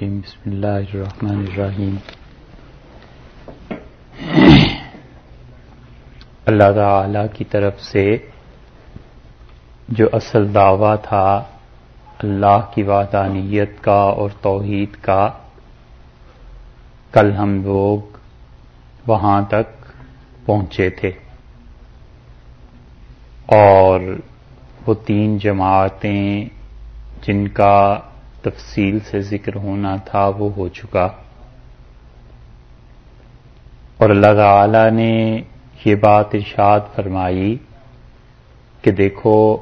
بسم اللہ الرحمن الرحیم اللہ تعالی کی طرف سے جو اصل دعویٰ تھا اللہ کی وحدانیت کا اور توحید کا، کل ہم لوگ وہاں تک پہنچے تھے۔ اور وہ تین جماعتیں جن کا تفصیل سے ذکر ہونا تھا، وہ ہو چکا۔ اور اللہ تعالی نے یہ بات ارشاد فرمائی کہ دیکھو،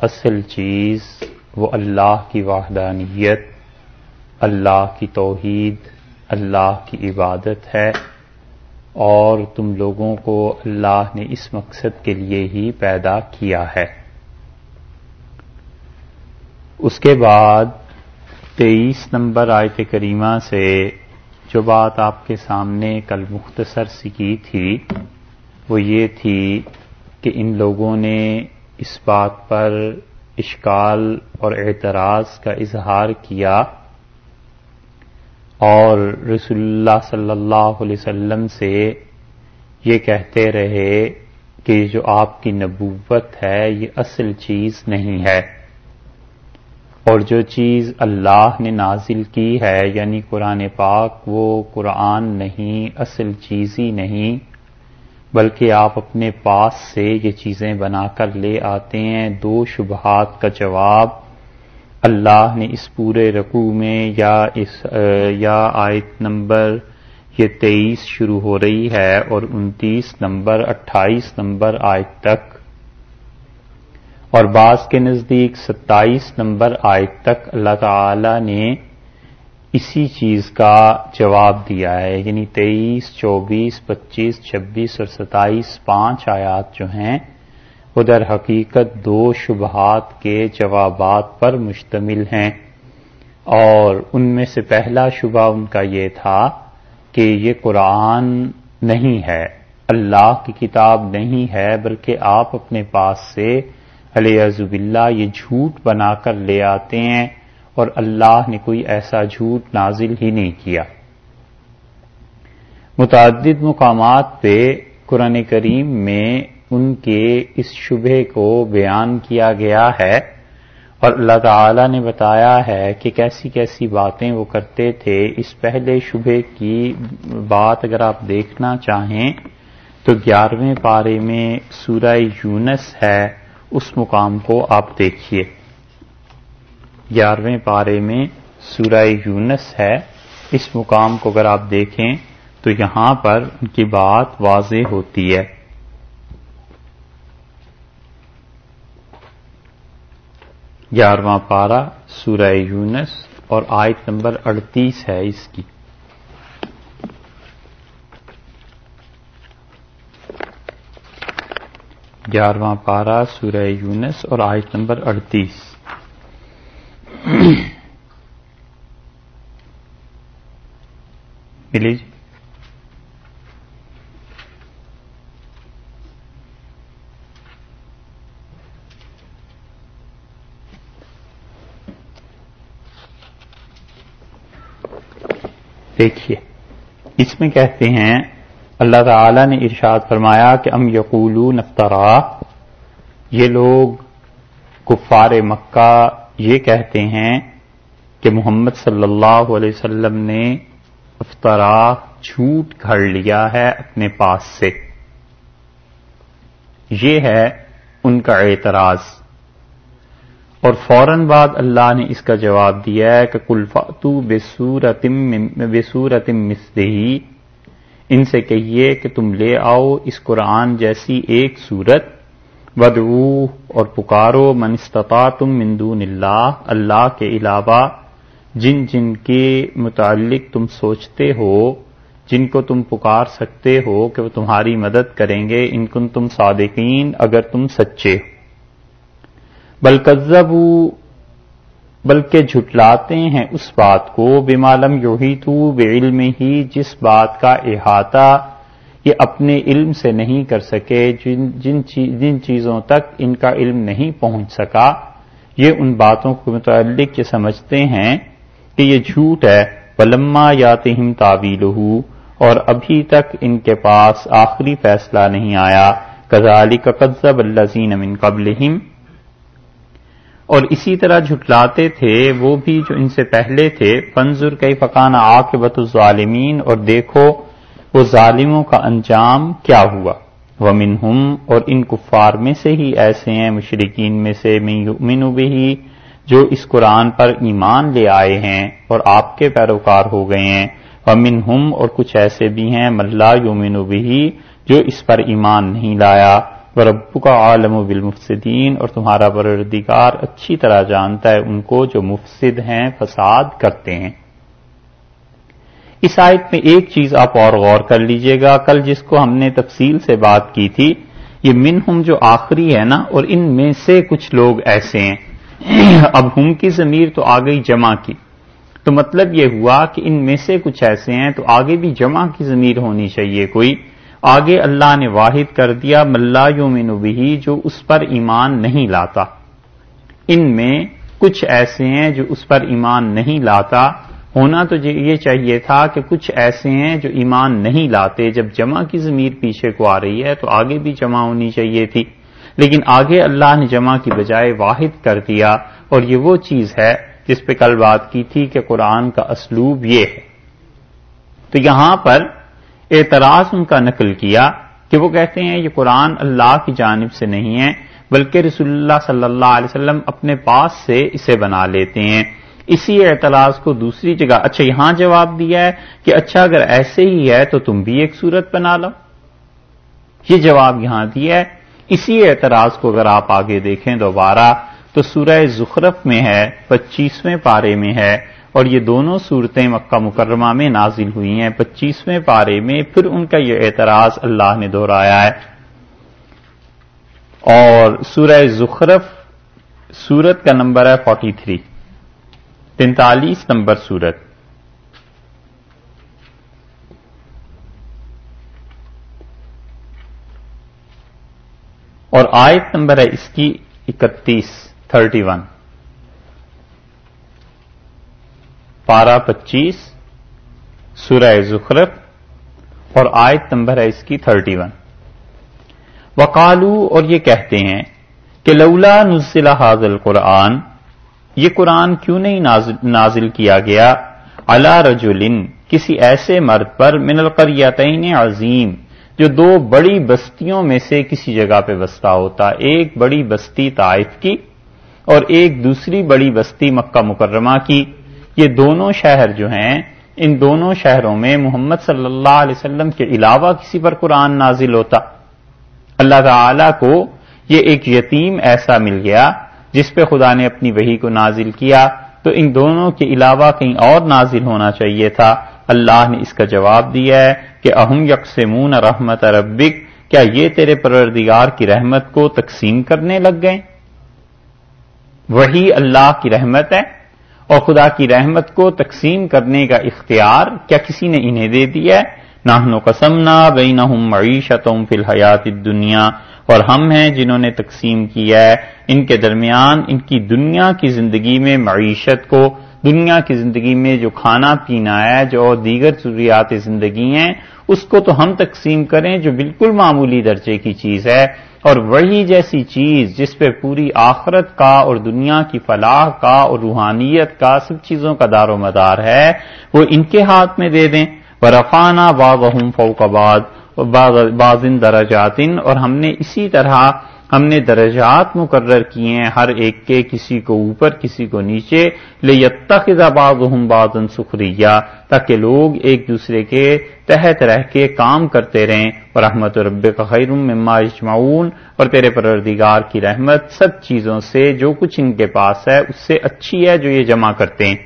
اصل چیز وہ اللہ کی وحدانیت، اللہ کی توحید، اللہ کی عبادت ہے۔ اور تم لوگوں کو اللہ نے اس مقصد کے لیے ہی پیدا کیا ہے۔ اس کے بعد تیئیس نمبر آیت کریمہ سے جو بات آپ کے سامنے کل مختصر سی کی تھی، وہ یہ تھی کہ ان لوگوں نے اس بات پر اشکال اور اعتراض کا اظہار کیا اور رسول اللہ صلی اللہ علیہ وسلم سے یہ کہتے رہے کہ جو آپ کی نبوت ہے، یہ اصل چیز نہیں ہے۔ اور جو چیز اللہ نے نازل کی ہے یعنی قرآن پاک، وہ قرآن نہیں، اصل چیز ہی نہیں، بلکہ آپ اپنے پاس سے یہ چیزیں بنا کر لے آتے ہیں۔ دو شبہات کا جواب، اللہ نے اس پورے رقو میں یا اس، یا آیت نمبر یہ تیئیس شروع ہو رہی ہے اور انتیس نمبر، اٹھائیس نمبر آیت تک اور بعض کے نزدیک ستائیس نمبر آئے تک اللہ تعالی نے اسی چیز کا جواب دیا ہے۔ یعنی تیئیس، چوبیس، پچیس، چھبیس اور ستائیس پانچ آیات جو ہیں، وہ در حقیقت دو شبہات کے جوابات پر مشتمل ہیں۔ اور ان میں سے پہلا شبہ ان کا یہ تھا کہ یہ قرآن نہیں ہے۔ اللہ کی کتاب نہیں ہے، بلکہ آپ اپنے پاس سے علیہ اللہ یہ جھوٹ بنا کر لے آتے ہیں اور اللہ نے کوئی ایسا جھوٹ نازل ہی نہیں کیا۔ متعدد مقامات پہ قرآن کریم میں ان کے اس شبہ کو بیان کیا گیا ہے اور اللہ تعالی نے بتایا ہے کہ کیسی کیسی باتیں وہ کرتے تھے۔ اس پہلے شبہ کی بات اگر آپ دیکھنا چاہیں تو گیارہویں پارے میں سورہ یونس ہے۔ اس مقام کو آپ دیکھیے۔ گیارہویں پارے میں سورہ یونس ہے۔ اس مقام کو اگر آپ دیکھیں تو یہاں پر ان کی بات واضح ہوتی ہے۔ گیارہواں پارا سورہ یونس اور آیت نمبر اڑتیس ہے اس کی۔ گیارہواں پارا سورہ یونس اور آیت نمبر اڑتیس۔ ملی جی۔ دیکھیے، اس میں کہتے ہیں اللہ تعالی نے ارشاد فرمایا کہ ام یقول نفترا یہ لوگ کفار مکہ یہ کہتے ہیں کہ محمد صلی اللہ علیہ وسلم نے افطرا جھوٹ گھڑ لیا ہے اپنے پاس سے۔ یہ ہے ان کا اعتراض۔ اور فوراً بعد اللہ نے اس کا جواب دیا ہے کہ کلفاتو بسورتم مسدہی ان سے کہیے کہ تم لے آؤ اس قرآن جیسی ایک صورت ودعو اور پکارو۔ منستتا تم مندون اللہ اللہ کے علاوہ جن جن کے متعلق تم سوچتے ہو، جن کو تم پکار سکتے ہو کہ وہ تمہاری مدد کریں گے، ان کن تم صادقین اگر تم سچے بلکزب بلکہ جھٹلاتے ہیں اس بات کو بے معلوم یوہی تو بے علم ہی جس بات کا احاطہ یہ اپنے علم سے نہیں کر سکے، جن جن جن چیزوں تک ان کا علم نہیں پہنچ سکا۔ یہ ان باتوں کو متعلق یہ سمجھتے ہیں کہ یہ جھوٹ ہے۔ پلما یاتہم تعویل اور ابھی تک ان کے پاس آخری فیصلہ نہیں آیا۔ کزالی کا قزب اللہ من قبل اور اسی طرح جھٹلاتے تھے، وہ بھی جو ان سے پہلے تھے فنزر کئی فقان آ کے بت الظالمین اور دیکھو وہ ظالموں کا انجام کیا ہوا۔ وہ منہم اور ان کفار میں سے ہی ایسے ہیں مشرقین میں سے، من بھی جو اس قرآن پر ایمان لے آئے ہیں اور آپ کے پیروکار ہو گئے ہیں۔ ومن ہم اور کچھ ایسے بھی ہیں ملا یومن بھی جو اس پر ایمان نہیں لایا۔ وہ کا عالم و بالمفسدین اور تمہارا پردگار اچھی طرح جانتا ہے ان کو جو مفسد ہیں، فساد کرتے ہیں۔ اس آیت میں ایک چیز آپ اور غور کر لیجیے گا۔ کل جس کو ہم نے تفصیل سے بات کی تھی، یہ من ہم جو آخری ہے نا، اور ان میں سے کچھ لوگ ایسے ہیں۔ اب ہم کی ضمیر تو آ گئی جمع کی۔ تو مطلب یہ ہوا کہ ان میں سے کچھ ایسے ہیں تو آگے بھی جمع کی ضمیر ہونی چاہیے کوئی۔ آگے اللہ نے واحد کر دیا ملا یومن بھی جو اس پر ایمان نہیں لاتا۔ ان میں کچھ ایسے ہیں جو اس پر ایمان نہیں لاتا۔ ہونا تو یہ چاہیے تھا کہ کچھ ایسے ہیں جو ایمان نہیں لاتے۔ جب جمع کی ضمیر پیچھے کو آ رہی ہے تو آگے بھی جمع ہونی چاہیے تھی۔ لیکن آگے اللہ نے جمع کی بجائے واحد کر دیا۔ اور یہ وہ چیز ہے جس پہ کل بات کی تھی کہ قرآن کا اسلوب یہ ہے۔ تو یہاں پر اعتراض ان کا نقل کیا کہ وہ کہتے ہیں یہ قرآن اللہ کی جانب سے نہیں ہے، بلکہ رسول اللہ صلی اللہ علیہ وسلم اپنے پاس سے اسے بنا لیتے ہیں۔ اسی اعتراض کو دوسری جگہ اچھا یہاں جواب دیا ہے کہ اچھا اگر ایسے ہی ہے تو تم بھی ایک صورت بنا لو۔ یہ جواب یہاں دیا ہے۔ اسی اعتراض کو اگر آپ آگے دیکھیں دوبارہ تو سورہ زخرف میں ہے، پچیسویں پارے میں ہے۔ اور یہ دونوں صورتیں مکہ مکرمہ میں نازل ہوئی ہیں۔ پچیسویں پارے میں پھر ان کا یہ اعتراض اللہ نے دہرایا ہے۔ اور سورہ زخرف سورت کا نمبر ہے فورٹی تھری تینتالیس نمبر سورت۔ اور آیت نمبر ہے اس کی اکتیس تھرٹی ون پارہ پچیس، سورہ زخرف اور آیت نمبر ہے اس کی تھرٹی ون وکالو اور یہ کہتے ہیں کہ لولا نزل حاضل قرآن یہ قرآن کیوں نہیں نازل کیا گیا؟ اللہ رجولن کسی ایسے مرد پر من القریتین عظیم، جو دو بڑی بستیوں میں سے کسی جگہ پہ بستا ہوتا، ایک بڑی بستی طائف کی اور ایک دوسری بڑی بستی مکہ مکرمہ کی۔ یہ دونوں شہر جو ہیں، ان دونوں شہروں میں محمد صلی اللہ علیہ وسلم کے علاوہ کسی پر قرآن نازل ہوتا۔ اللہ تعالی کو یہ ایک یتیم ایسا مل گیا جس پہ خدا نے اپنی وہی کو نازل کیا۔ تو ان دونوں کے علاوہ کہیں اور نازل ہونا چاہیے تھا۔ اللہ نے اس کا جواب دیا ہے کہ اہم یکسمون رحمت ربک، کیا یہ تیرے پروردگار کی رحمت کو تقسیم کرنے لگ گئے؟ وہی اللہ کی رحمت ہے۔ اور خدا کی رحمت کو تقسیم کرنے کا اختیار کیا کسی نے انہیں دے دیا ہے؟ نہ قسم نہ بئی نہ معیشتوں فی الحیات دنیا اور ہم ہیں جنہوں نے تقسیم کیا ہے۔ ان کے درمیان ان کی دنیا کی زندگی میں معیشت کو، دنیا کی زندگی میں جو کھانا پینا ہے، جو دیگر ضروریات زندگی ہیں، اس کو تو ہم تقسیم کریں جو بالکل معمولی درجے کی چیز ہے۔ اور وہی جیسی چیز جس پہ پوری آخرت کا اور دنیا کی فلاح کا اور روحانیت کا سب چیزوں کا دار و مدار ہے، وہ ان کے ہاتھ میں دے دیں۔ برفانہ باغ فوق آباد بازن درجاتن اور ہم نے اسی طرح ہم نے درجات مقرر کیے ہیں، ہر ایک کے کسی کو اوپر، کسی کو نیچے لے بعض ہم بازن سخریہ، تاکہ لوگ ایک دوسرے کے تحت رہ کے کام کرتے رہیں۔ اور رحمت رب کا خیر مما اجمعون اور تیرے پروردگار کی رحمت سب چیزوں سے جو کچھ ان کے پاس ہے، اس سے اچھی ہے جو یہ جمع کرتے ہیں۔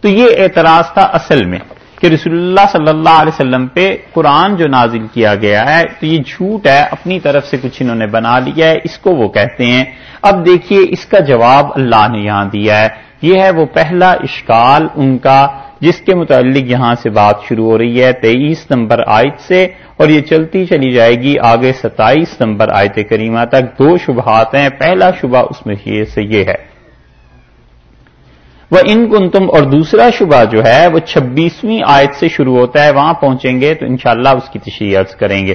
تو یہ اعتراض تھا اصل میں۔ کہ رسول اللہ صلی اللہ علیہ وسلم پہ قرآن جو نازل کیا گیا ہے، تو یہ جھوٹ ہے، اپنی طرف سے کچھ انہوں نے بنا لیا ہے، اس کو وہ کہتے ہیں۔ اب دیکھیے، اس کا جواب اللہ نے یہاں دیا ہے۔ یہ ہے وہ پہلا اشکال ان کا، جس کے متعلق یہاں سے بات شروع ہو رہی ہے تیئیس نمبر آیت سے، اور یہ چلتی چلی جائے گی آگے ستائیس نمبر آیت کریمہ تک۔ دو شبہات ہیں۔ پہلا شبہ اس میں سے یہ ہے۔ وہ ان کن تم اور دوسرا شبہ جو ہے وہ چھبیسویں آیت سے شروع ہوتا ہے، وہاں پہنچیں گے تو انشاءاللہ اس کی تشریح عرض کریں گے۔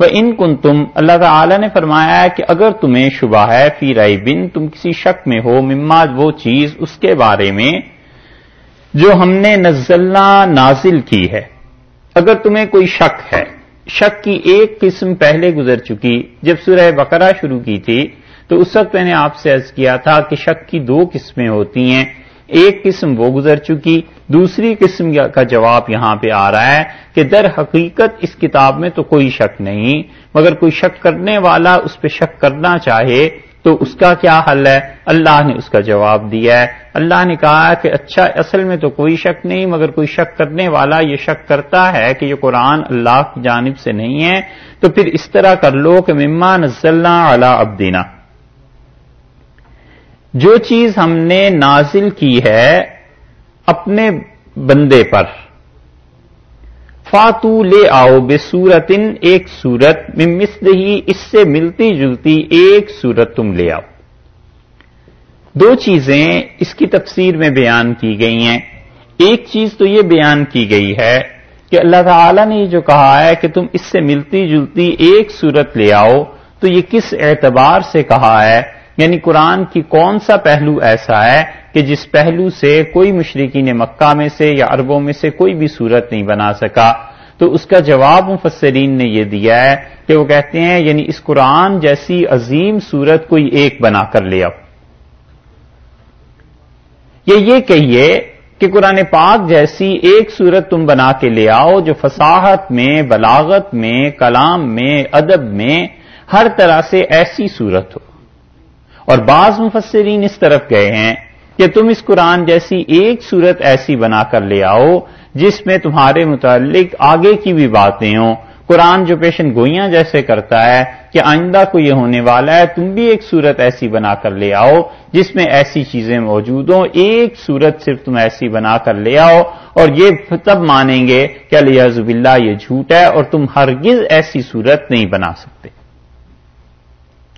وہ ان کن تم، اللہ تعالی نے فرمایا ہے کہ اگر تمہیں شبہ ہے فی رائی بن، تم کسی شک میں ہو، مما وہ چیز اس کے بارے میں جو ہم نے نزلنا نازل کی ہے۔ اگر تمہیں کوئی شک ہے، شک کی ایک قسم پہلے گزر چکی، جب سورہ بقرہ شروع کی تھی، تو اس وقت میں نے آپ سے عرض کیا تھا کہ شک کی دو قسمیں ہوتی ہیں۔ ایک قسم وہ گزر چکی، دوسری قسم کا جواب یہاں پہ آ رہا ہے کہ در حقیقت اس کتاب میں تو کوئی شک نہیں، مگر کوئی شک کرنے والا اس پہ شک کرنا چاہے تو اس کا کیا حل ہے؟ اللہ نے اس کا جواب دیا ہے۔ اللہ نے کہا کہ اچھا اصل میں تو کوئی شک نہیں، مگر کوئی شک کرنے والا یہ شک کرتا ہے کہ یہ قرآن اللہ کی جانب سے نہیں ہے۔ تو پھر اس طرح کر لو کہ مما نزلنا علی عبدینا جو چیز ہم نے نازل کی ہے اپنے بندے پر۔ فاتو لے آؤ بے سورتن ایک سورت مسد ہی اس سے ملتی جلتی ایک سورت تم لے آؤ۔ دو چیزیں اس کی تفسیر میں بیان کی گئی ہیں۔ ایک چیز تو یہ بیان کی گئی ہے کہ اللہ تعالی نے جو کہا ہے کہ تم اس سے ملتی جلتی ایک سورت لے آؤ، تو یہ کس اعتبار سے کہا ہے؟ یعنی قرآن کی کون سا پہلو ایسا ہے کہ جس پہلو سے کوئی مشرقین مکہ میں سے یا عربوں میں سے کوئی بھی صورت نہیں بنا سکا؟ تو اس کا جواب مفسرین نے یہ دیا ہے کہ وہ کہتے ہیں یعنی اس قرآن جیسی عظیم صورت کوئی ایک بنا کر لے اب یہ یہ کہیے کہ قرآن پاک جیسی ایک صورت تم بنا کے لے آؤ جو فصاحت میں، بلاغت میں، کلام میں، ادب میں، ہر طرح سے ایسی صورت ہو۔ اور بعض مفسرین اس طرف گئے ہیں کہ تم اس قرآن جیسی ایک صورت ایسی بنا کر لے آؤ جس میں تمہارے متعلق آگے کی بھی باتیں ہوں۔ قرآن جو پیشن گوئیاں جیسے کرتا ہے کہ آئندہ کو یہ ہونے والا ہے، تم بھی ایک صورت ایسی بنا کر لے آؤ جس میں ایسی چیزیں موجود ہوں۔ ایک صورت صرف تم ایسی بنا کر لے آؤ اور یہ تب مانیں گے کہ علی عزب اللہ یہ جھوٹ ہے اور تم ہرگز ایسی صورت نہیں بنا سکتے۔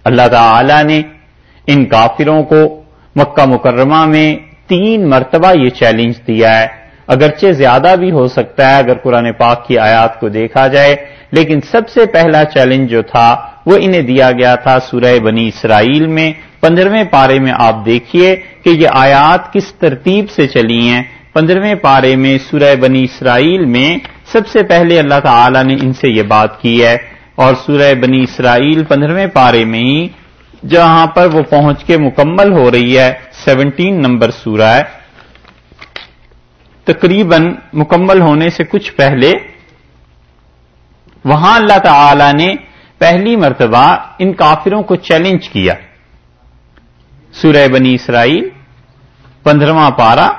اللہ تعالی نے ان کافروں کو مکہ مکرمہ میں تین مرتبہ یہ چیلنج دیا ہے۔ اگرچہ زیادہ بھی ہو سکتا ہے اگر قرآن پاک کی آیات کو دیکھا جائے، لیکن سب سے پہلا چیلنج جو تھا، وہ انہیں دیا گیا تھا سورہ بنی اسرائیل میں۔ پندرہویں پارے میں آپ دیکھیے کہ یہ آیات کس ترتیب سے چلی ہیں۔ پندرہویں پارے میں سورہ بنی اسرائیل میں سب سے پہلے اللہ تعالی نے ان سے یہ بات کی ہے اور سورہ بنی اسرائیل پندرہویں پارے میں ہی جہاں پر وہ پہنچ کے مکمل ہو رہی ہے، سیونٹین نمبر سورہ ہے۔ تقریباً مکمل ہونے سے کچھ پہلے وہاں اللہ تعالی نے پہلی مرتبہ ان کافروں کو چیلنج کیا۔ سورہ بنی اسرائیل پندرہواں پارا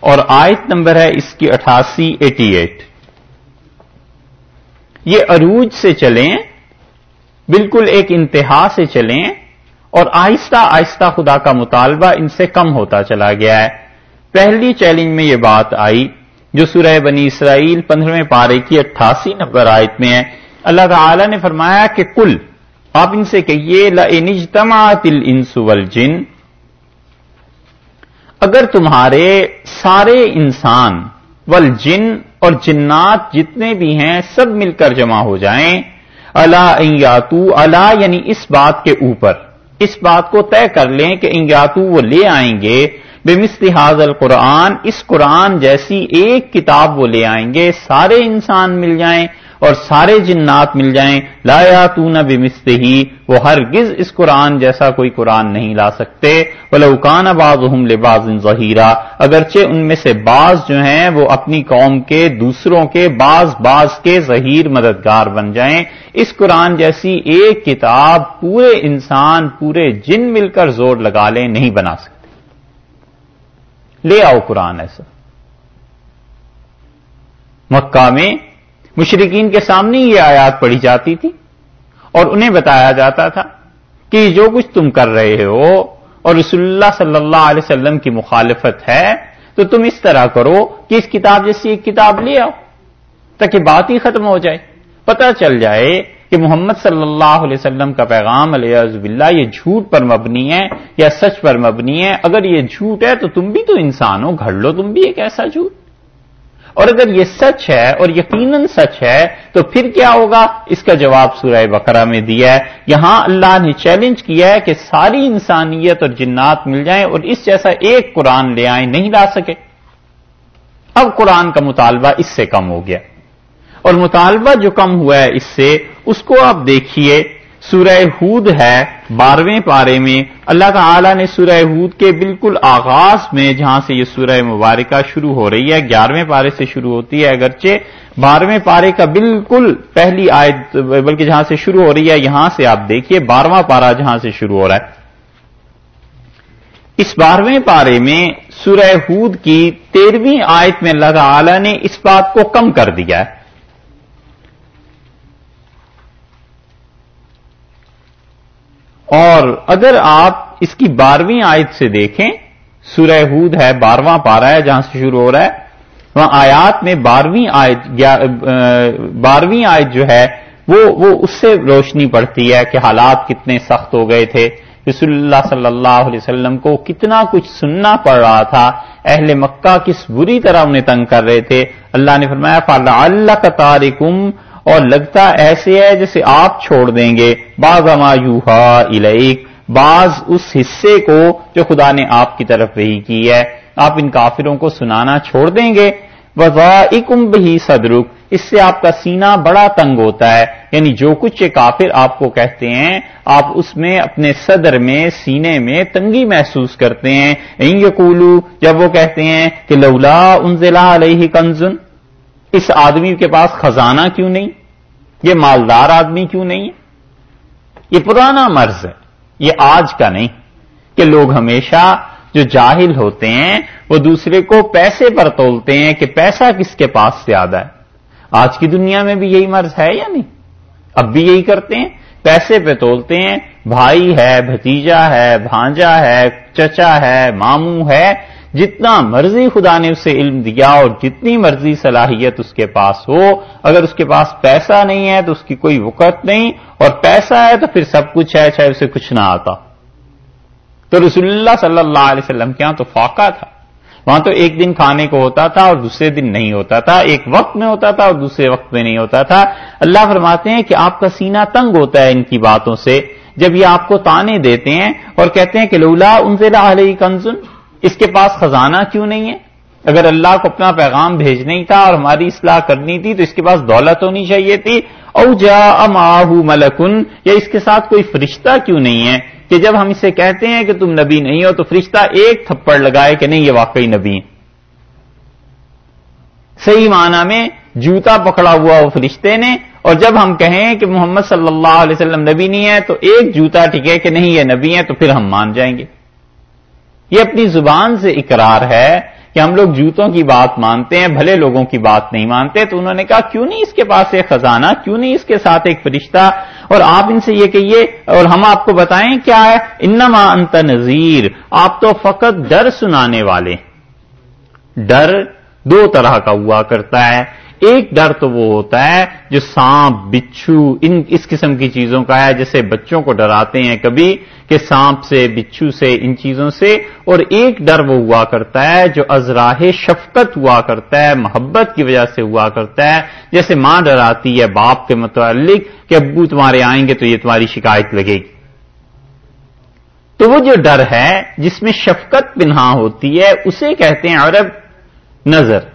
اور آیت نمبر ہے اس کی اٹھاسی، ایٹی ایٹ۔ یہ عروج سے چلیں، بالکل ایک انتہا سے چلیں اور آہستہ آہستہ خدا کا مطالبہ ان سے کم ہوتا چلا گیا ہے۔ پہلی چیلنج میں یہ بات آئی جو سورہ بنی اسرائیل پندرہویں پارے کی اٹھاسی نمبر آیت میں ہے۔ اللہ تعالی نے فرمایا کہ کل آپ ان سے کہیے لجتما تل انسول جن اگر تمہارے سارے انسان ول جن اور جنات جتنے بھی ہیں سب مل کر جمع ہو جائیں اللہ انگیاتو اللہ یعنی اس بات کے اوپر۔ اس بات کو طے کر لیں کہ انگیاتو وہ لے آئیں گے بے حاض القرآن، اس قرآن جیسی ایک کتاب وہ لے آئیں گے، سارے انسان مل جائیں اور سارے جنات مل جائیں۔ لایا تو نہ بمست ہی وہ ہرگز اس قرآن جیسا کوئی قرآن نہیں لا سکتے۔ بلوکان باز لباز ظہیرہ اگرچہ ان میں سے بعض جو ہیں، وہ اپنی قوم کے، دوسروں کے، بعض بعض کے ظہیر مددگار بن جائیں۔ اس قرآن جیسی ایک کتاب پورے انسان، پورے جن مل کر زور لگا لیں، نہیں بنا سکتے۔ لے آؤ قرآن ایسا۔ مکہ میں مشرقین کے سامنے یہ آیات پڑھی جاتی تھی اور انہیں بتایا جاتا تھا کہ جو کچھ تم کر رہے ہو اور رسول اللہ صلی اللہ علیہ وسلم کی مخالفت ہے، تو تم اس طرح کرو کہ اس کتاب جیسی ایک کتاب لے آؤ تاکہ بات ہی ختم ہو جائے۔ پتہ چل جائے کہ محمد صلی اللہ علیہ وسلم کا پیغام علیہ باللہ یہ جھوٹ پر مبنی ہے یا سچ پر مبنی ہے؟ اگر یہ جھوٹ ہے تو تم بھی تو انسان ہو گھڑ لو، تم بھی ایک ایسا جھوٹ۔ اور اگر یہ سچ ہے اور یقیناً سچ ہے تو پھر کیا ہوگا؟ اس کا جواب سورہ بقرہ میں دیا ہے۔ یہاں اللہ نے چیلنج کیا ہے کہ ساری انسانیت اور جنات مل جائیں اور اس جیسا ایک قرآن لے آئیں، نہیں لا سکے۔ اب قرآن کا مطالبہ اس سے کم ہو گیا۔ اور مطالبہ جو کم ہوا ہے اس سے، اس کو آپ دیکھیے، سورہ ہود ہے بارہویں پارے میں۔ اللہ تعالی نے سورہ ہود کے بالکل آغاز میں، جہاں سے یہ سورہ مبارکہ شروع ہو رہی ہے، گیارہویں پارے سے شروع ہوتی ہے۔ اگرچہ بارہویں پارے کا بالکل پہلی آیت، بلکہ جہاں سے شروع ہو رہی ہے، یہاں سے آپ دیکھیے، بارہواں پارا جہاں سے شروع ہو رہا ہے۔ اس بارہویں پارے میں سورہ ہود کی تیرہویں آیت میں اللہ تعالی نے اس بات کو کم کر دیا ہے۔ اور اگر آپ اس کی بارہویں آیت سے دیکھیں، سورہ ہود ہے، بارہواں پارا ہے، جہاں سے شروع ہو رہا ہے، وہاں آیات میں بارہویں آیت بارہویں آیت جو ہے، وہ وہ اس سے روشنی پڑتی ہے کہ حالات کتنے سخت ہو گئے تھے۔ رسول اللہ صلی اللہ علیہ وسلم کو کتنا کچھ سننا پڑ رہا تھا۔ اہل مکہ کس بری طرح انہیں تنگ کر رہے تھے۔ اللہ نے فرمایا فاللہ اللہ کا تارکم اور لگتا ایسے ہے جیسے آپ چھوڑ دیں گے۔ باغ یوہا الیک، بعض اس حصے کو جو خدا نے آپ کی طرف وہی کی ہے۔ آپ ان کافروں کو سنانا چھوڑ دیں گے۔ وزا بھی صدرک، اس سے آپ کا سینہ بڑا تنگ ہوتا ہے۔ یعنی جو کچھ یہ کافر آپ کو کہتے ہیں، آپ اس میں اپنے صدر میں، سینے میں تنگی محسوس کرتے ہیں۔ یقولو، جب وہ کہتے ہیں کہ لولا انزلہ علیہ کنزن اس آدمی کے پاس خزانہ کیوں نہیں؟ یہ مالدار آدمی کیوں نہیں ہے؟ یہ پرانا مرض ہے، یہ آج کا نہیں۔ کہ لوگ ہمیشہ جو جاہل ہوتے ہیں، وہ دوسرے کو پیسے پر تولتے ہیں کہ پیسہ کس کے پاس زیادہ ہے۔ آج کی دنیا میں بھی یہی مرض ہے یا نہیں؟ اب بھی یہی کرتے ہیں، پیسے پہ تولتے ہیں۔ بھائی ہے، بھتیجا ہے، بھانجا ہے، چچا ہے، ماموں ہے جتنا مرضی خدا نے اسے علم دیا اور جتنی مرضی صلاحیت اس کے پاس ہو، اگر اس کے پاس پیسہ نہیں ہے تو اس کی کوئی وقت نہیں، اور پیسہ ہے تو پھر سب کچھ ہے، چاہے اسے کچھ نہ آتا۔ تو رسول اللہ صلی اللہ علیہ وسلم کے یہاں تو فاقہ تھا۔ وہاں تو ایک دن کھانے کو ہوتا تھا اور دوسرے دن نہیں ہوتا تھا۔ ایک وقت میں ہوتا تھا اور دوسرے وقت میں نہیں ہوتا تھا۔ اللہ فرماتے ہیں کہ آپ کا سینہ تنگ ہوتا ہے ان کی باتوں سے۔ جب یہ آپ کو تانے دیتے ہیں اور کہتے ہیں کہ لولا ان سے علیہ کنزن اس کے پاس خزانہ کیوں نہیں ہے؟ اگر اللہ کو اپنا پیغام بھیجنا ہی تھا اور ہماری اصلاح کرنی تھی، تو اس کے پاس دولت ہونی چاہیے تھی۔ او جا اماہ ملکن یا اس کے ساتھ کوئی فرشتہ کیوں نہیں ہے؟ کہ جب ہم اسے کہتے ہیں کہ تم نبی نہیں ہو، تو فرشتہ ایک تھپڑ لگائے کہ نہیں، یہ واقعی نبی ہے صحیح معنی میں جوتا پکڑا ہوا وہ فرشتے نے، اور جب ہم کہیں کہ محمد صلی اللہ علیہ وسلم نبی نہیں ہے، تو ایک جوتا ٹکے کہ نہیں، یہ نبی ہے تو پھر ہم مان جائیں گے۔ یہ اپنی زبان سے اقرار ہے کہ ہم لوگ جوتوں کی بات مانتے ہیں، بھلے لوگوں کی بات نہیں مانتے، تو انہوں نے کہا، کیوں نہیں اس کے پاس ایک خزانہ، کیوں نہیں اس کے ساتھ ایک فرشتہ؟ اور آپ ان سے یہ کہیے، اور ہم آپ کو بتائیں کیا ہے؟ انما انت نذیر، آپ تو فقط ڈر سنانے والے ڈر دو طرح کا ہوا کرتا ہے۔ ایک ڈر تو وہ ہوتا ہے جو سانپ، بچھو، ان اس قسم کی چیزوں کا ہے جیسے بچوں کو ڈراتے ہیں کبھی کہ سانپ سے، بچھو سے، ان چیزوں سے، اور ایک ڈر وہ ہوا کرتا ہے جو ازراہ شفقت ہوا کرتا ہے، محبت کی وجہ سے ہوا کرتا ہے۔ جیسے ماں ڈراتی ہے باپ کے متعلق کہ ابو تمہارے آئیں گے تو یہ تمہاری شکایت لگے گی۔ تو وہ جو ڈر ہے، جس میں شفقت پنہا ہوتی ہے، اسے کہتے ہیں عرب نظر۔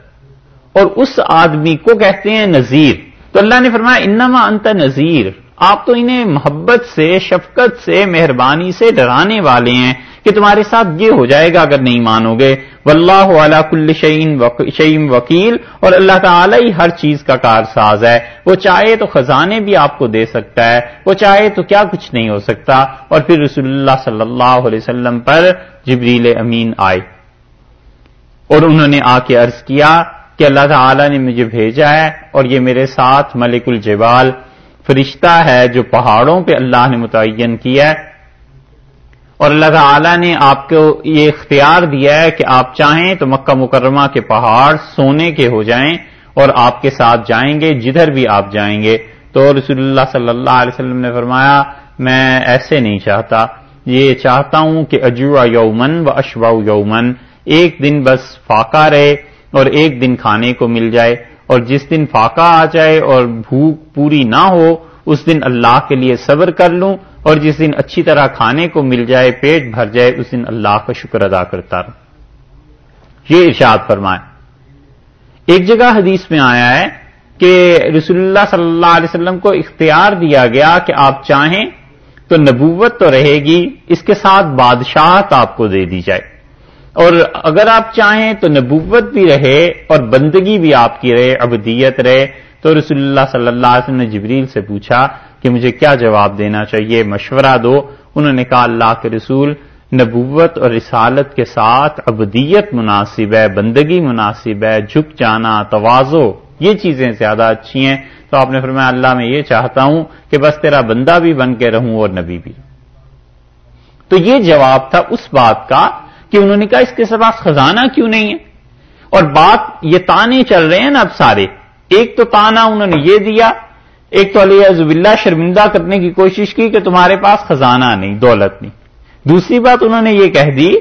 اور اس آدمی کو کہتے ہیں نذیر۔ تو اللہ نے فرمایا، انما انت نذیر۔ آپ تو انہیں محبت سے، شفقت سے، مہربانی سے ڈرانے والے ہیں کہ تمہارے ساتھ یہ ہو جائے گا اگر نہیں مانو گے۔ واللہ علا کل شعیم وکیل۔ اور اللہ تعالی ہی ہر چیز کا کارساز ہے۔ وہ چاہے تو خزانے بھی آپ کو دے سکتا ہے، وہ چاہے تو کیا کچھ نہیں ہو سکتا۔ اور پھر رسول اللہ صلی اللہ علیہ وسلم پر جبریل امین آئے۔ اور انہوں نے آ کے عرض کیا کہ اللہ تعالی نے مجھے بھیجا ہے اور یہ میرے ساتھ ملک الجبال فرشتہ ہے جو پہاڑوں پہ اللہ نے متعین کیا ہے۔ اور اللہ تعالی نے آپ کو یہ اختیار دیا ہے کہ آپ چاہیں تو مکہ مکرمہ کے پہاڑ سونے کے ہو جائیں اور آپ کے ساتھ جائیں گے، جدھر بھی آپ جائیں گے۔ تو رسول اللہ صلی اللہ علیہ وسلم نے فرمایا، میں ایسے نہیں چاہتا۔ یہ چاہتا ہوں کہ اجوا یومن و اشوا یومن۔ ایک دن بس فاقہ رہے۔ اور ایک دن کھانے کو مل جائے اور جس دن فاقہ آ جائے اور بھوک پوری نہ ہو، اس دن اللہ کے لیے صبر کر لوں اور جس دن اچھی طرح کھانے کو مل جائے، پیٹ بھر جائے، اس دن اللہ کا شکر ادا کرتا رہوں۔ یہ ارشاد فرمائے۔ ایک جگہ حدیث میں آیا ہے کہ رسول اللہ صلی اللہ علیہ وسلم کو اختیار دیا گیا کہ آپ چاہیں تو نبوت تو رہے گی، اس کے ساتھ بادشاہت آپ کو دے دی جائے۔ اور اگر آپ چاہیں تو نبوت بھی رہے اور بندگی بھی آپ کی رہے ابدیت رہے۔ تو رسول اللہ صلی اللہ علیہ وسلم نے جبریل سے پوچھا کہ مجھے کیا جواب دینا چاہیے، مشورہ دو۔ انہوں نے کہا، اللہ کے رسول، نبوت اور رسالت کے ساتھ ابدیت مناسب ہے، بندگی مناسب ہے، جھک جانا توازو یہ چیزیں زیادہ اچھی ہیں۔ تو آپ نے فرمایا، اللہ میں یہ چاہتا ہوں کہ بس تیرا بندہ بھی بن کے رہوں اور نبی بھی۔ تو یہ جواب تھا اس بات کا کہ انہوں نے کہا اس کے پاس خزانہ کیوں نہیں ہے؟ اور بات یہ تانے چل رہے ہیں نا اب سارے۔ ایک تو تانا انہوں نے یہ دیا، ایک تو علیہ اللہ شرمندہ کرنے کی کوشش کی کہ تمہارے پاس خزانہ نہیں، دولت نہیں۔ دوسری بات انہوں نے یہ کہہ دی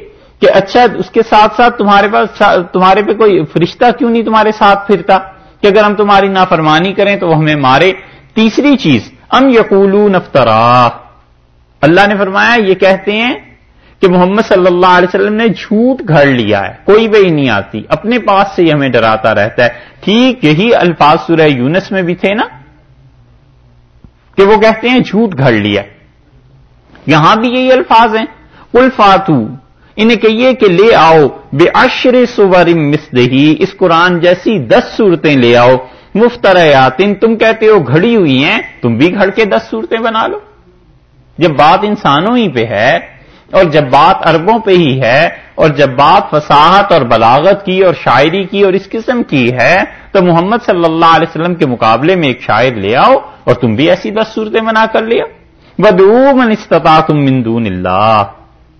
کہ اچھا اس کے ساتھ ساتھ تمہارے پاس تمہارے پہ کوئی فرشتہ کیوں نہیں تمہارے ساتھ پھرتا؟ کہ اگر ہم تمہاری نافرمانی کریں تو وہ ہمیں مارے۔ تیسری چیز، ام یقول نفترا اللہ نے فرمایا یہ کہتے ہیں کہ محمد صلی اللہ علیہ وسلم نے جھوٹ گھڑ لیا ہے، کوئی بھی نہیں آتی۔ اپنے پاس سے ہی ہمیں ڈراتا رہتا ہے۔ ٹھیک، یہی الفاظ سورہ یونس میں بھی تھے نا؟ کہ وہ کہتے ہیں جھوٹ گھڑ لیا یہاں بھی یہی الفاظ ہیں۔ الفاتو انہیں کہیے کہ لے آؤ بے اشر سور مسدہی اس قرآن جیسی دس صورتیں لے آؤ۔ مفتر یاتن تم کہتے ہو گھڑی ہوئی ہیں، تم بھی گھڑ کے دس صورتیں بنا لو۔ جب بات انسانوں ہی پہ ہے اور جب بات اربوں پہ ہی ہے اور جب بات فصاحت اور بلاغت کی اور شاعری کی اور اس قسم کی ہے تو محمد صلی اللہ علیہ وسلم کے مقابلے میں ایک شاعر لے آؤ اور تم بھی ایسی دس صورتیں بنا کر لیا بدو من استطاع تم مندون اللہ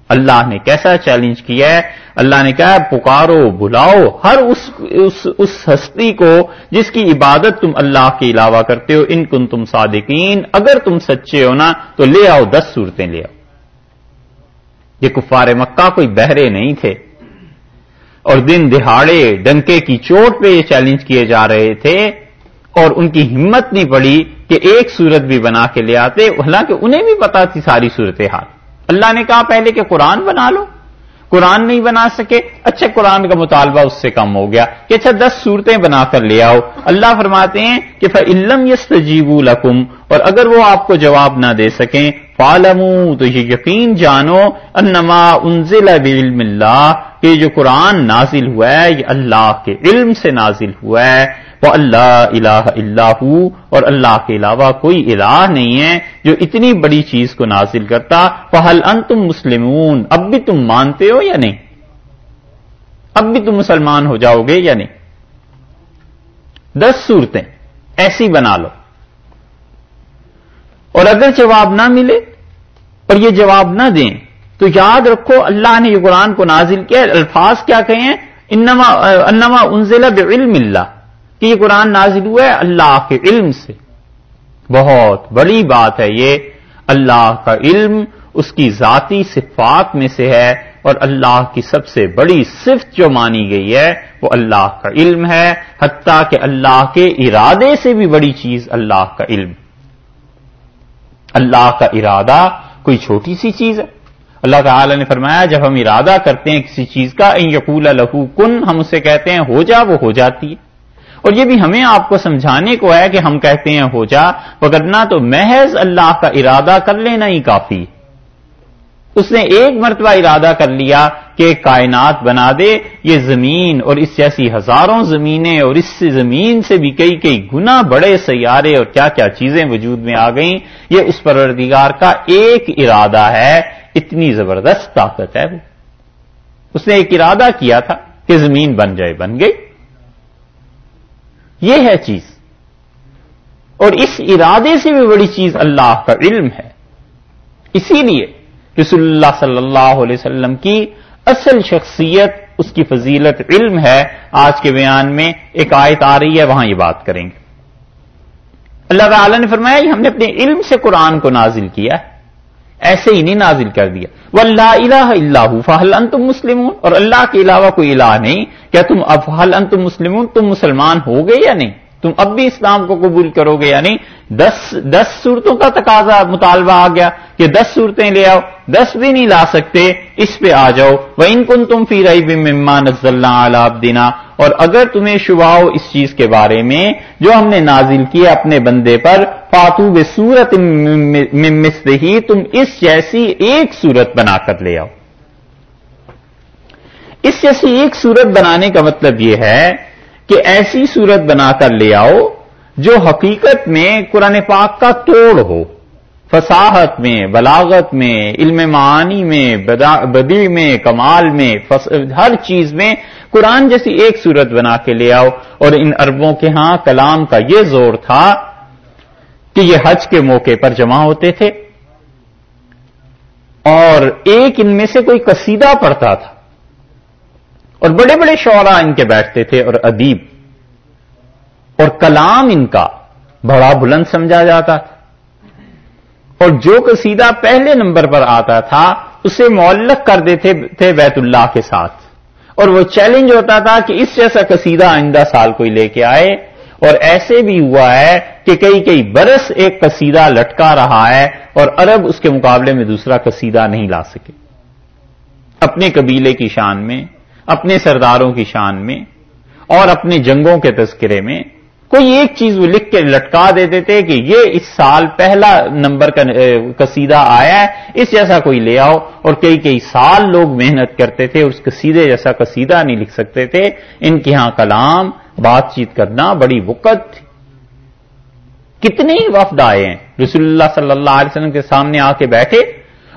اللہ نے کیسا چیلنج کیا ہے؟ اللہ نے کہا پکارو بلاؤ ہر اس اس, اس ہستی کو جس کی عبادت تم اللہ کے علاوہ کرتے ہو۔ ان کن تم صادقین اگر تم سچے ہو نا تو لے آؤ دس صورتیں لے آؤ۔ یہ کفار مکہ کوئی بہرے نہیں تھے۔ اور دن دہاڑے ڈنکے کی چوٹ پہ یہ چیلنج کیے جا رہے تھے۔ اور ان کی ہمت نہیں پڑی کہ ایک صورت بھی بنا کے لے آتے۔ حالانکہ انہیں بھی پتا تھی ساری صورتحال۔ اللہ نے کہا پہلے کہ قرآن بنا لو۔ قرآن نہیں بنا سکے۔ اچھا قرآن کا مطالبہ اس سے کم ہو گیا کہ اچھا دس صورتیں بنا کر لے آؤ۔ اللہ فرماتے ہیں کہ علم یس تجیب القم اور اگر وہ آپ کو جواب نہ دے سکیں فالم تو یہ یقین جانو انما انزل بعلم اللہ کہ جو قرآن نازل ہوا ہے، یہ اللہ کے علم سے نازل ہوا ہے۔ وہ اللہ الہ اللہ اور اللہ کے علاوہ کوئی الہ نہیں ہے جو اتنی بڑی چیز کو نازل کرتا۔ فہل ان تم مسلمون؟ اب بھی تم مانتے ہو یا نہیں؟ اب بھی تم مسلمان ہو جاؤ گے یا نہیں؟ دس صورتیں ایسی بنا لو۔ اور اگر جواب نہ ملے اور یہ جواب نہ دیں۔ تو یاد رکھو، اللہ نے یہ قرآن کو نازل کیا الفاظ کیا کہیں انما انما انزل بعلم اللہ۔ کہ یہ قرآن نازل ہوا ہے اللہ کے علم سے۔ بہت بڑی بات ہے یہ۔ اللہ کا علم اس کی ذاتی صفات میں سے ہے اور اللہ کی سب سے بڑی صفت جو مانی گئی ہے وہ اللہ کا علم ہے۔ حتیٰ کہ اللہ کے ارادے سے بھی بڑی چیز اللہ کا علم۔ اللہ کا ارادہ کوئی چھوٹی سی چیز ہے۔ اللہ تعالی نے فرمایا، جب ہم ارادہ کرتے ہیں کسی چیز کا یقول لہو کن، ہم اسے کہتے ہیں، ہو جا، وہ ہو جاتی ہے۔ اور یہ بھی ہمیں آپ کو سمجھانے کو ہے کہ ہم کہتے ہیں، ہو جا پکڑنا تو محض اللہ کا ارادہ کر لینا ہی کافی۔ اس نے ایک مرتبہ ارادہ کر لیا کہ کائنات بنا دے، یہ زمین اور اس جیسی ہزاروں زمینیں اور اس زمین سے بھی کئی کئی گنا بڑے سیارے اور کیا کیا چیزیں وجود میں آ گئیں۔ یہ اس پروردگار کا ایک ارادہ ہے، اتنی زبردست طاقت ہے وہ۔ اس نے ایک ارادہ کیا تھا کہ زمین بن جائے، بن گئی۔ یہ ہے چیز۔ اور اس ارادے سے بھی بڑی چیز اللہ کا علم ہے۔ اسی لیے رسول اللہ صلی اللہ علیہ وسلم کی اصل شخصیت، اس کی فضیلت علم ہے۔ آج کے بیان میں ایک آیت آ رہی ہے، وہاں یہ بات کریں گے۔ اللہ تعالی نے فرمایا ہم نے اپنے علم سے قرآن کو نازل کیا ایسے ہی نہیں نازل کر دیا۔ وہ اللہ الہ اللہ فہل انتم مسلمون؟ اور اللہ کے علاوہ کوئی الہ نہیں۔ کیا تم اب فہل انتم مسلمون؟ تم مسلمان ہو گئے یا نہیں؟ تم اب بھی اسلام کو قبول کرو گے یعنی دس دس صورتوں کا تقاضا، مطالبہ آ گیا کہ دس صورتیں لے آؤ، دس بھی نہیں لا سکتے، اس پہ آ جاؤ۔ وہ ان کن تم فی رہی بما نزل دینا اور اگر تمہیں شبہ ہو اس چیز کے بارے میں جو ہم نے نازل کیا اپنے بندے پر، فاتو بے سورت ہی تم اس جیسی ایک صورت بنا کر لے آؤ۔ اس جیسی ایک صورت بنانے کا مطلب یہ ہے کہ ایسی صورت بنا کر لے آؤ جو حقیقت میں قرآن پاک کا توڑ ہو۔ فصاحت میں، بلاغت میں، علم معانی میں بدی میں، کمال میں ہر چیز میں قرآن جیسی ایک صورت بنا کے لے آؤ۔ اور ان اربوں کے ہاں کلام کا یہ زور تھا کہ یہ حج کے موقع پر جمع ہوتے تھے۔ اور ایک ان میں سے کوئی قصیدہ پڑتا تھا۔ اور بڑے بڑے شعرا ان کے بیٹھتے تھے اور ادیب اور کلام ان کا بڑا بلند سمجھا جاتا تھا۔ اور جو قصیدہ پہلے نمبر پر آتا تھا، اسے معلق کر دیتے تھے بیت اللہ کے ساتھ۔ اور وہ چیلنج ہوتا تھا کہ اس جیسا قصیدہ آئندہ سال کوئی لے کے آئے۔ اور ایسے بھی ہوا ہے کہ کئی کئی برس ایک قصیدہ لٹکا رہا ہے اور عرب اس کے مقابلے میں دوسرا قصیدہ نہیں لا سکے۔ اپنے قبیلے کی شان میں اپنے سرداروں کی شان میں اور اپنے جنگوں کے تذکرے میں کوئی ایک چیز وہ لکھ کے لٹکا دیتے تھے کہ یہ اس سال پہلا نمبر کا قصیدہ آیا ہے، اس جیسا کوئی لے آؤ۔ اور کئی کئی سال لوگ محنت کرتے تھے، اس قصیدے جیسا قصیدہ نہیں لکھ سکتے تھے۔ ان کے ہاں کلام، بات چیت کرنا بڑی وقت تھی۔ کتنے ہی وفد آئے ہیں۔ رسول اللہ صلی اللہ علیہ وسلم کے سامنے آ کے بیٹھے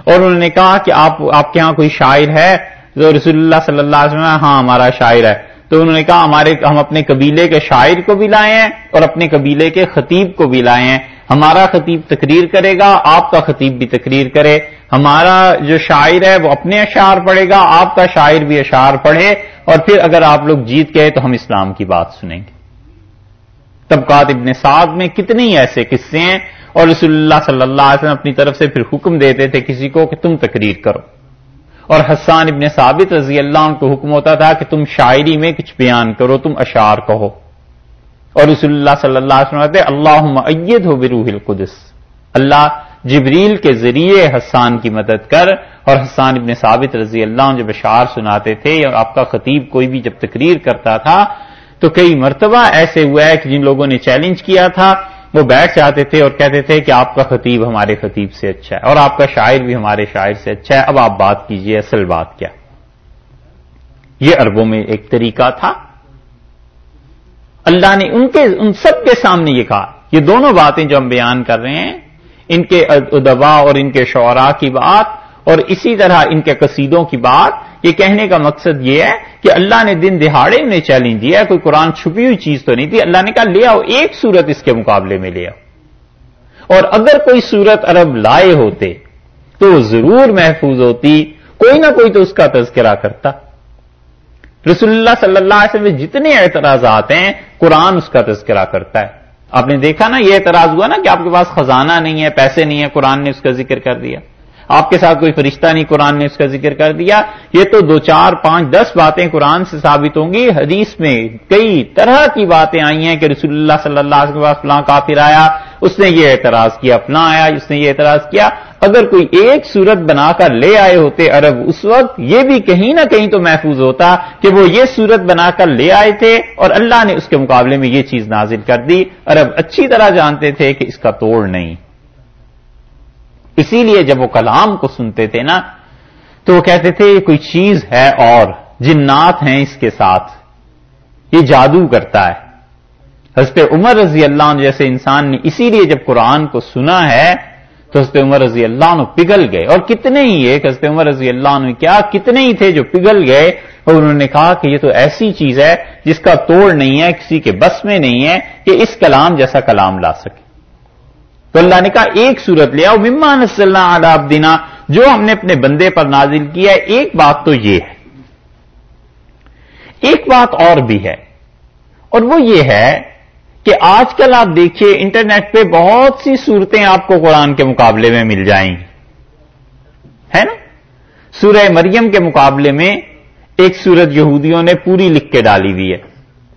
اور انہوں نے کہا کہ آپ آپ کے ہاں کوئی شاعر ہے تو رسول اللہ صلی اللہ علیہ وسلم ہاں ہمارا شاعر ہے۔ تو انہوں نے کہا، ہمارے، ہم اپنے قبیلے کے شاعر کو بھی لائے ہیں اور اپنے قبیلے کے خطیب کو بھی لائے ہیں۔ ہمارا خطیب تقریر کرے گا، آپ کا خطیب بھی تقریر کرے۔ ہمارا جو شاعر ہے، وہ اپنے اشعار پڑھے گا، آپ کا شاعر بھی اشعار پڑھے۔ اور پھر اگر آپ لوگ جیت گئے تو ہم اسلام کی بات سنیں گے۔ طبقات ابن سعد میں کتنے ہی ایسے قصے ہیں اور رسول اللہ صلی اللہ علیہ وسلم اپنی طرف سے پھر حکم دیتے تھے کسی کو کہ تم تقریر کرو۔ اور حسان ابن ثابت رضی اللہ عنہ کو حکم ہوتا تھا کہ تم شاعری میں کچھ بیان کرو، تم اشعار کہو۔ اور رسول اللہ صلی اللہ علیہ وسلم اللہ معید ہو بروح القدس اللہ جبریل کے ذریعے حسان کی مدد کر اور حسان ابن ثابت رضی اللہ عنہ جب اشعار سناتے تھے یا آپ کا خطیب کوئی بھی جب تقریر کرتا تھا، تو کئی مرتبہ ایسے ہوا ہے کہ جن لوگوں نے چیلنج کیا تھا وہ بیٹھ جاتے تھے اور کہتے تھے کہ آپ کا خطیب ہمارے خطیب سے اچھا ہے اور آپ کا شاعر بھی ہمارے شاعر سے اچھا ہے، اب آپ بات کیجیے، اصل بات کیا؟ یہ اربوں میں ایک طریقہ تھا۔ اللہ نے ان کے، ان سب کے سامنے یہ کہا۔ یہ دونوں باتیں جو ہم بیان کر رہے ہیں، ان کے ادبا اور ان کے شعراء کی بات اور اسی طرح ان کے قصیدوں کی بات، یہ کہنے کا مقصد یہ ہے کہ اللہ نے دن دہاڑے انہیں چیلنج دیا کوئی قرآن چھپی ہوئی چیز تو نہیں تھی، اللہ نے کہا لے آؤ، ایک صورت اس کے مقابلے میں لے آؤ۔ اور اگر کوئی صورت عرب لائے ہوتے تو ضرور محفوظ ہوتی، کوئی نہ کوئی تو اس کا تذکرہ کرتا۔ رسول اللہ صلی اللہ علیہ وسلم جتنے اعتراضات ہیں، قرآن اس کا تذکرہ کرتا ہے۔ آپ نے دیکھا نا، یہ اعتراض ہوا نا کہ آپ کے پاس خزانہ نہیں ہے، پیسے نہیں ہے قرآن نے اس کا ذکر کر دیا۔ آپ کے ساتھ کوئی فرشتہ نہیں، قرآن نے اس کا ذکر کر دیا۔ یہ تو دو، چار، پانچ، دس باتیں قرآن سے ثابت ہوں گی۔ حدیث میں کئی طرح کی باتیں آئی ہیں کہ رسول اللہ صلی اللہ علیہ وسلم فلاں کافر آیا، اس نے یہ اعتراض کیا، فلاں آیا، اس نے یہ اعتراض کیا۔ اگر کوئی ایک صورت بنا کر لے آئے ہوتے عرب، اس وقت یہ بھی کہیں نہ کہیں تو محفوظ ہوتا کہ وہ یہ صورت بنا کر لے آئے تھے اور اللہ نے اس کے مقابلے میں یہ چیز نازل کر دی۔ عرب اچھی طرح جانتے تھے کہ اس کا توڑ نہیں۔ اسی لیے جب وہ کلام کو سنتے تھے نا، تو وہ کہتے تھے، یہ کوئی چیز ہے اور جنات ہیں اس کے ساتھ، یہ جادو کرتا ہے۔ حضرت عمر رضی اللہ عنہ جیسے انسان نے اسی لیے جب قرآن کو سنا ہے، تو حضرت عمر رضی اللہ عنہ پگھل گئے۔ اور کتنے ہی ایک، حضرت عمر رضی اللہ عنہ کیا، کتنے ہی تھے جو پگھل گئے اور انہوں نے کہا کہ یہ تو ایسی چیز ہے جس کا توڑ نہیں ہے، کسی کے بس میں نہیں ہے کہ اس کلام جیسا کلام لا سکے۔ تو اللہ نے کہا، ایک صورت لیا ممان صلی اللہ علیہ دینا جو ہم نے اپنے بندے پر نازل کیا ہے۔ ایک بات تو یہ ہے۔ ایک بات اور بھی ہے۔ اور وہ یہ ہے کہ آج کل آپ دیکھیے، انٹرنیٹ پہ بہت سی صورتیں آپ کو قرآن کے مقابلے میں مل جائیں۔ گی ہے نا؟ سورہ مریم کے مقابلے میں ایک سورت یہودیوں نے پوری لکھ کے ڈالی ہوئی ہے۔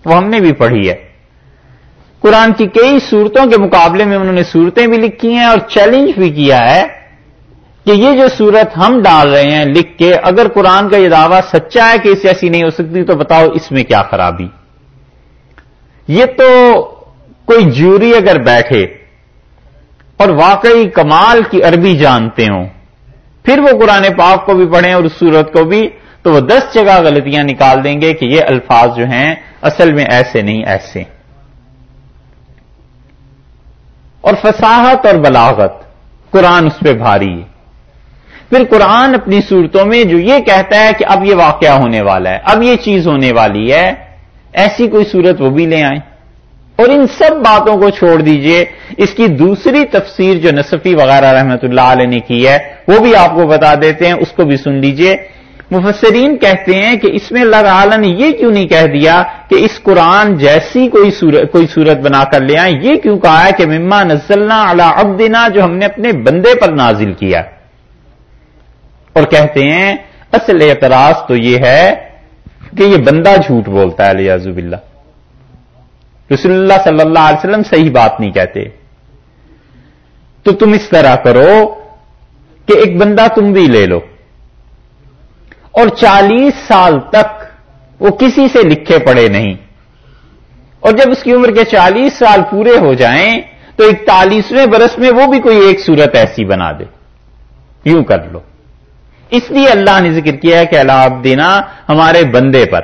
وہ ہم نے بھی پڑھی ہے۔ قرآن کی کئی صورتوں کے مقابلے میں انہوں نے صورتیں بھی لکھی ہیں اور چیلنج بھی کیا ہے کہ یہ جو صورت ہم ڈال رہے ہیں لکھ کے، اگر قرآن کا یہ دعویٰ سچا ہے کہ اس ایسی نہیں ہو سکتی تو بتاؤ اس میں کیا خرابی۔ یہ تو کوئی جوری اگر بیٹھے اور واقعی کمال کی عربی جانتے ہوں، پھر وہ قرآن پاک کو بھی پڑھیں اور اس صورت کو بھی، تو وہ دس جگہ غلطیاں نکال دیں گے کہ یہ الفاظ جو ہیں اصل میں ایسے نہیں ایسے۔ اور فصاحت اور بلاغت۔ قرآن اس پہ بھاری۔ ہے پھر قرآن اپنی صورتوں میں جو یہ کہتا ہے کہ اب یہ واقعہ ہونے والا ہے، اب یہ چیز ہونے والی ہے، ایسی کوئی صورت وہ بھی لے آئیں۔ اور ان سب باتوں کو چھوڑ دیجیے۔ اس کی دوسری تفسیر جو نصفی وغیرہ رحمت اللہ علیہ نے کی ہے، وہ بھی آپ کو بتا دیتے ہیں، اس کو بھی سن لیجیے۔ مفسرین کہتے ہیں کہ اس میں اللہ تعالی نے یہ کیوں نہیں کہہ دیا کہ اس قرآن جیسی کوئی صورت کوئی صورت بنا کر لے آئیں؟ یہ کیوں کہا ہے کہ مما نزلنا علی عبدنا جو ہم نے اپنے بندے پر نازل کیا اور کہتے ہیں، اصل اعتراض تو یہ ہے کہ یہ بندہ جھوٹ بولتا ہے علیہ باللہ۔ رسول اللہ صلی اللہ علیہ وسلم صحیح بات نہیں کہتے۔ تو تم اس طرح کرو کہ ایک بندہ تم بھی لے لو۔ اور چالیس سال تک وہ کسی سے لکھے پڑے نہیں۔ اور جب اس کی عمر کے چالیس سال پورے ہو جائیں تو اکتالیسویں برس میں وہ بھی کوئی ایک صورت ایسی بنا دے۔ یوں کر لو۔ اس لیے اللہ نے ذکر کیا ہے کہ اللہ دینا ہمارے بندے پر۔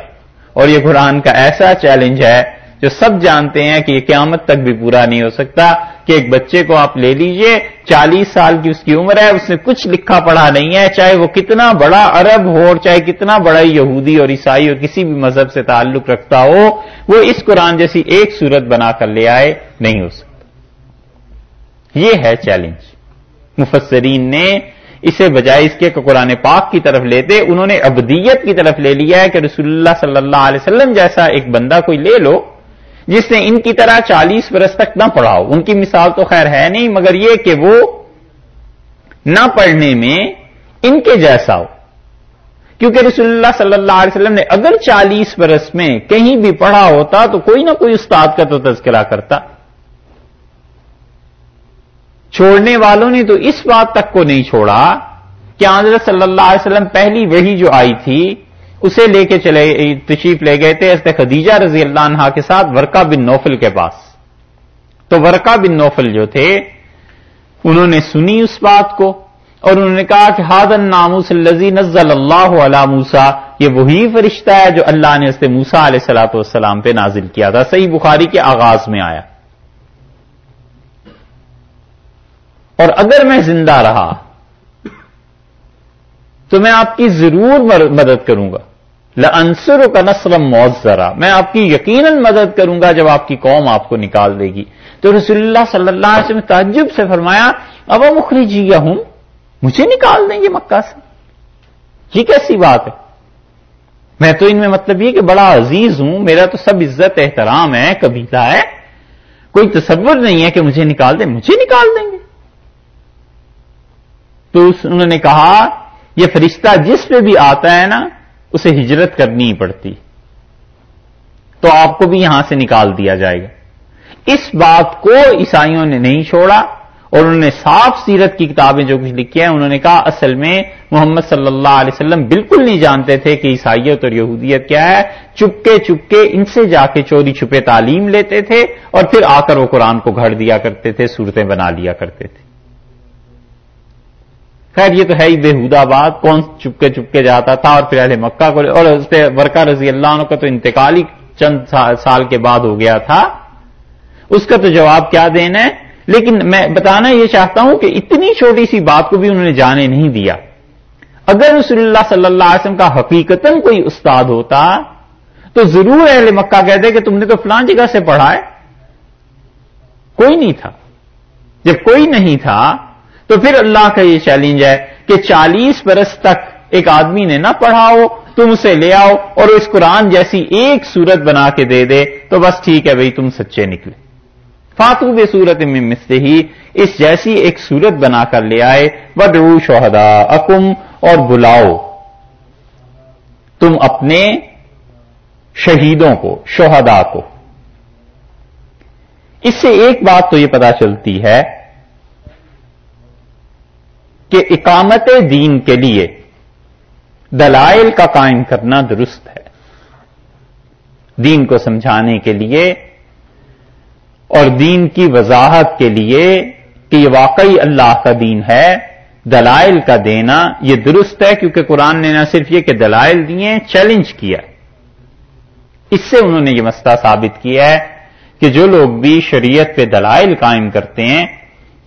اور یہ قرآن کا ایسا چیلنج ہے جو سب جانتے ہیں کہ یہ قیامت تک بھی پورا نہیں ہو سکتا، کہ ایک بچے کو آپ لے لیجیے، چالیس سال کی اس کی عمر ہے، اس نے کچھ لکھا پڑھا نہیں ہے، چاہے وہ کتنا بڑا عرب ہو اور چاہے کتنا بڑا یہودی اور عیسائی اور کسی بھی مذہب سے تعلق رکھتا ہو، وہ اس قرآن جیسی ایک صورت بنا کر لے آئے، نہیں ہو سکتا۔ یہ ہے چیلنج مفسرین نے اسے بجائے اس کے قرآن پاک کی طرف لیتے، انہوں نے ابدیت کی طرف لے لیا ہے کہ رسول اللہ صلی اللہ علیہ وسلم جیسا ایک بندہ کوئی لے لو جس نے ان کی طرح چالیس برس تک نہ پڑھاؤ، ان کی مثال تو خیر ہے نہیں، مگر یہ کہ وہ نہ پڑھنے میں ان کے جیسا ہو۔ کیونکہ رسول اللہ صلی اللہ علیہ وسلم نے اگر چالیس برس میں کہیں بھی پڑھا ہوتا تو کوئی نہ کوئی استاد کا تو تذکرہ کرتا۔ چھوڑنے والوں نے تو اس بات تک کو نہیں چھوڑا کہ حضرت صلی اللہ علیہ وسلم پہلی وہی جو آئی تھی اسے لے کے چلے تشریف لے گئے تھے خدیجہ رضی اللہ عنہ کے ساتھ ورکا بن نوفل کے پاس۔ تو ورکا بن نوفل جو تھے، انہوں نے سنی اس بات کو اور انہوں نے کہا کہ ہادن ناموس الزی نزل اللہ علیہ موسا یہ وہی فرشتہ ہے جو اللہ نے اس موسا علیہ سلاۃ والسلام پہ نازل کیا تھا۔ صحیح بخاری کے آغاز میں آیا۔ اور اگر میں زندہ رہا، تو میں آپ کی ضرور مدد کروں گا۔ لنسر کا نسلم موزرا میں آپ کی یقیناً مدد کروں گا جب آپ کی قوم آپ کو نکال دے گی۔ تو رسول اللہ صلی اللہ علیہ وسلم تعجب سے فرمایا اب مخری جی ہوں مجھے نکال دیں گے مکہ سے۔ یہ کیسی بات ہے؟ میں تو ان میں مطلب یہ کہ بڑا عزیز ہوں، میرا تو سب عزت، احترام ہے، قبیلہ ہے۔ کوئی تصور نہیں ہے کہ مجھے نکال دیں، مجھے نکال دیں گے۔ تو انہوں نے کہا، یہ فرشتہ جس پہ بھی آتا ہے نا اسے ہجرت کرنی ہی پڑتی۔ تو آپ کو بھی یہاں سے نکال دیا جائے گا۔ اس بات کو عیسائیوں نے نہیں چھوڑا اور انہوں نے صاف سیرت کی کتابیں جو کچھ لکھی ہیں، انہوں نے کہا، اصل میں محمد صلی اللہ علیہ وسلم بالکل نہیں جانتے تھے کہ عیسائیت اور یہودیت کیا ہے۔ چپکے چپکے ان سے جا کے چوری چھپے تعلیم لیتے تھے اور پھر آ کر وہ قرآن کو گھڑ دیا کرتے تھے، صورتیں بنا لیا کرتے تھے۔ خیر، یہ تو ہے ہی بےحدہ بات، کون چپکے چپکے جاتا تھا اور پھر اہل مکہ کو، اور ورکا رضی اللہ عنہ کا تو انتقال ہی چند سال کے بعد ہو گیا تھا۔ اس کا تو جواب کیا دینا ہے؟ لیکن میں بتانا یہ چاہتا ہوں کہ اتنی چھوٹی سی بات کو بھی انہوں نے جانے نہیں دیا۔ اگر رسول اللہ صلی اللہ علیہ وسلم کا حقیقت کوئی استاد ہوتا، تو ضرور اہل مکہ کہتے کہ تم نے تو فلان جگہ سے پڑھا ہے۔ کوئی نہیں تھا۔ جب کوئی نہیں تھا تو پھر اللہ کا یہ چیلنج ہے کہ چالیس برس تک ایک آدمی نے نہ پڑھا ہو تم اسے لے آؤ اور اس قرآن جیسی ایک صورت بنا کے دے دے، تو بس ٹھیک ہے بھائی، تم سچے نکلے۔ فاتو بے صورت میں مستے ہی اس جیسی ایک صورت بنا کر لے آئے وڈو شہدا اکم اور بلاؤ۔ تم اپنے شہیدوں کو شہدا کو۔ اس سے ایک بات تو یہ پتا چلتی ہے کہ اقامت دین کے لیے دلائل کا قائم کرنا درست ہے۔ دین کو سمجھانے کے لیے اور دین کی وضاحت کے لیے کہ یہ واقعی اللہ کا دین ہے، دلائل کا دینا یہ درست ہے کیونکہ قرآن نے نہ صرف یہ کہ دلائل دیے، چیلنج کیا۔ اس سے انہوں نے یہ مسئلہ ثابت کیا ہے کہ جو لوگ بھی شریعت پہ دلائل قائم کرتے ہیں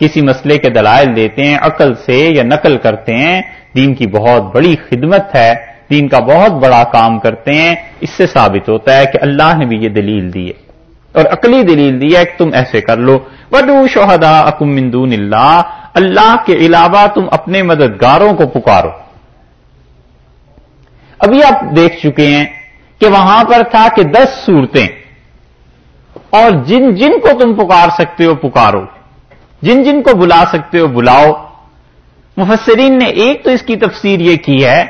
کسی مسئلے کے دلائل دیتے ہیں، عقل سے یا نقل کرتے ہیں، دین کی بہت بڑی خدمت ہے، دین کا بہت بڑا کام کرتے ہیں، اس سے ثابت ہوتا ہے کہ اللہ نے بھی یہ دلیل دی ہے۔ اور عقلی دلیل دی ہے کہ تم ایسے کر لو۔ ودو شہدا اکم مندون اللہ اللہ کے علاوہ تم اپنے مددگاروں کو پکارو۔ ابھی آپ دیکھ چکے ہیں کہ وہاں پر تھا کہ دس صورتیں۔ اور جن جن کو تم پکار سکتے ہو، پکارو۔ جن جن کو بلا سکتے ہو بلاؤ۔ مفسرین نے ایک تو اس کی تفسیر یہ کی ہے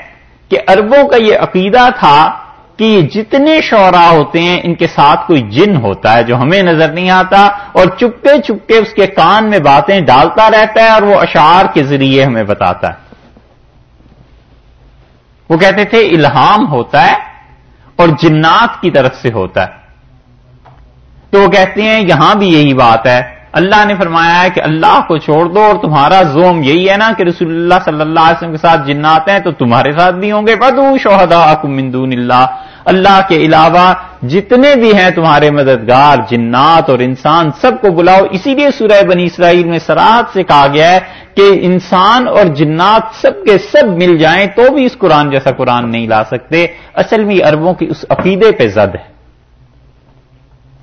کہ اربوں کا یہ عقیدہ تھا کہ یہ جتنے شعرا ہوتے ہیں، ان کے ساتھ کوئی جن ہوتا ہے جو ہمیں نظر نہیں آتا اور چپکے چپکے اس کے کان میں باتیں ڈالتا رہتا ہے اور وہ اشعار کے ذریعے ہمیں بتاتا ہے۔ وہ کہتے تھے، الہام ہوتا ہے اور جنات کی طرف سے ہوتا ہے۔ تو وہ کہتے ہیں، یہاں بھی یہی بات ہے اللہ نے فرمایا ہے کہ اللہ کو چھوڑ دو اور تمہارا زوم یہی ہے نا کہ رسول اللہ صلی اللہ علیہ وسلم کے ساتھ جنات ہیں تو تمہارے ساتھ بھی ہوں گے۔ بدو شہدا مندون اللہ اللہ کے علاوہ جتنے بھی ہیں تمہارے مددگار، جنات اور انسان، سب کو بلاؤ۔ اسی لیے سورہ بنی اسرائیل میں سراحت سے کہا گیا ہے کہ انسان اور جنات سب کے سب مل جائیں تو بھی اس قرآن جیسا قرآن نہیں لا سکتے۔ اصل میں اربوں کی اس عقیدے پہ زد ہے۔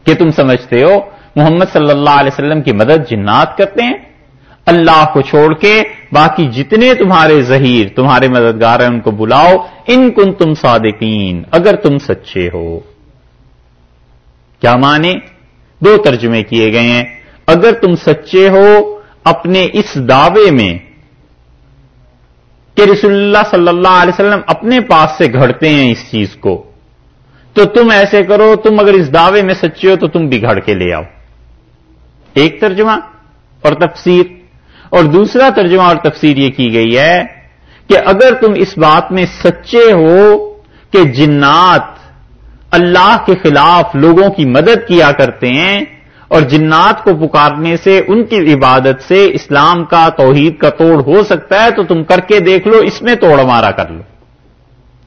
کہ تم سمجھتے ہو محمد صلی اللہ علیہ وسلم کی مدد جنات کرتے ہیں۔ اللہ کو چھوڑ کے باقی جتنے تمہارے ظہیر تمہارے مددگار ہیں، ان کو بلاؤ۔ ان کن تم صادقین، اگر تم سچے ہو۔ کیا مانے؟ دو ترجمے کیے گئے ہیں۔ اگر تم سچے ہو، اپنے اس دعوے میں کہ رسول اللہ صلی اللہ علیہ وسلم اپنے پاس سے گھڑتے ہیں اس چیز کو، تو تم ایسے کرو، تم اگر اس دعوے میں سچے ہو تو تم بھی گھڑ کے لے آؤ۔ ایک ترجمہ اور تفسیر اور دوسرا ترجمہ اور تفسیر یہ کی گئی ہے کہ اگر تم اس بات میں سچے ہو کہ جنات اللہ کے خلاف لوگوں کی مدد کیا کرتے ہیں اور جنات کو پکارنے سے، ان کی عبادت سے اسلام کا، توحید کا توڑ ہو سکتا ہے تو تم کر کے دیکھ لو، اس میں توڑ مارا کر لو۔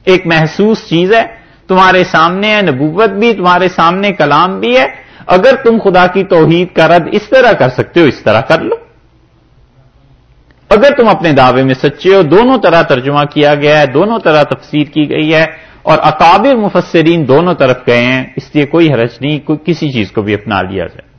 ایک محسوس چیز ہے، تمہارے سامنے ہے، نبوت بھی، تمہارے سامنے کلام بھی ہے اگر تم خدا کی توحید کا رد اس طرح کر سکتے ہو، اس طرح کر لو۔ اگر تم اپنے دعوے میں سچے ہو، دونوں طرح ترجمہ کیا گیا ہے، دونوں طرح تفسیر کی گئی ہے، اور اکابر مفسرین دونوں طرف گئے ہیں، اس لیے کوئی حرج نہیں، کوئی کسی چیز کو بھی اپنا لیا جائے۔